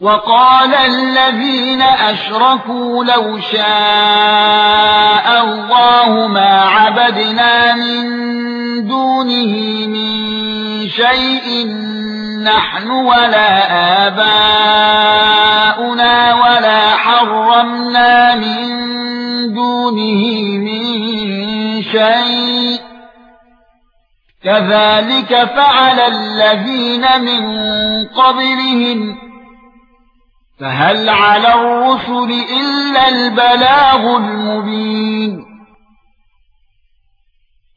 وقال الذين أشركوا لو شاء الله ما عبدنا من دونه من شيء نحن ولا آباؤنا ولا حرمنا من دونه من شيء كذلك فعل الذين من قبلهم فهل على الرسل إلا البلاغ المبين؟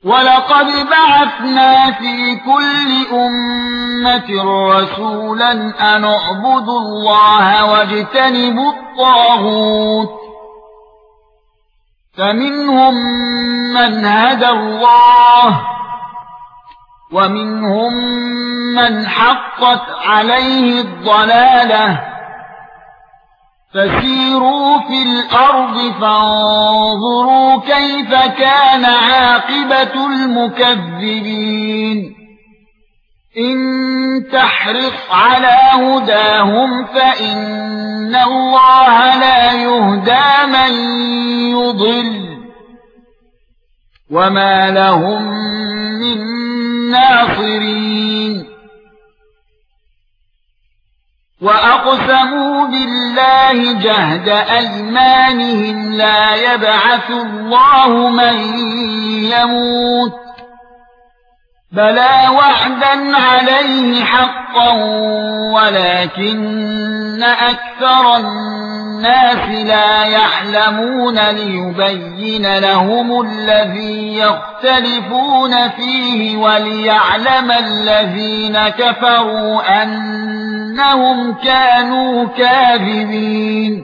ولقد بعثنا في كل أمة رسولا أن اعبدوا الله واجتنبوا الطاغوت. فمنهم من هدى الله ومنهم من حقت عليه الضلالة. فسيروا في الأرض فانظروا كيف كان عاقبة المكذبين. إن تحرص على هداهم فإن الله لا يهدى من يضل. وما لهم من ناصرين. وأقسموا بالله جهد أيمانهم لا يبعث الله من يموت بلى وعدا عليه حقا ولكن أكثر الناس لا يعلمون ليبين لهم الذي يختلفون فيه وليعلم الذين كفروا انهم كانوا كاذبين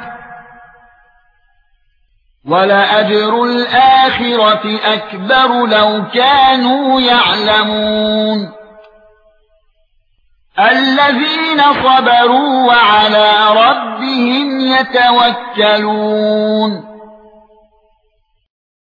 وَلَأَجْرُ الْآخِرَةِ أَكْبَرُ لَوْ كَانُوا يَعْلَمُونَ الَّذِينَ صَبَرُوا وَعَلَى رَبِّهِمْ يَتَوَكَّلُونَ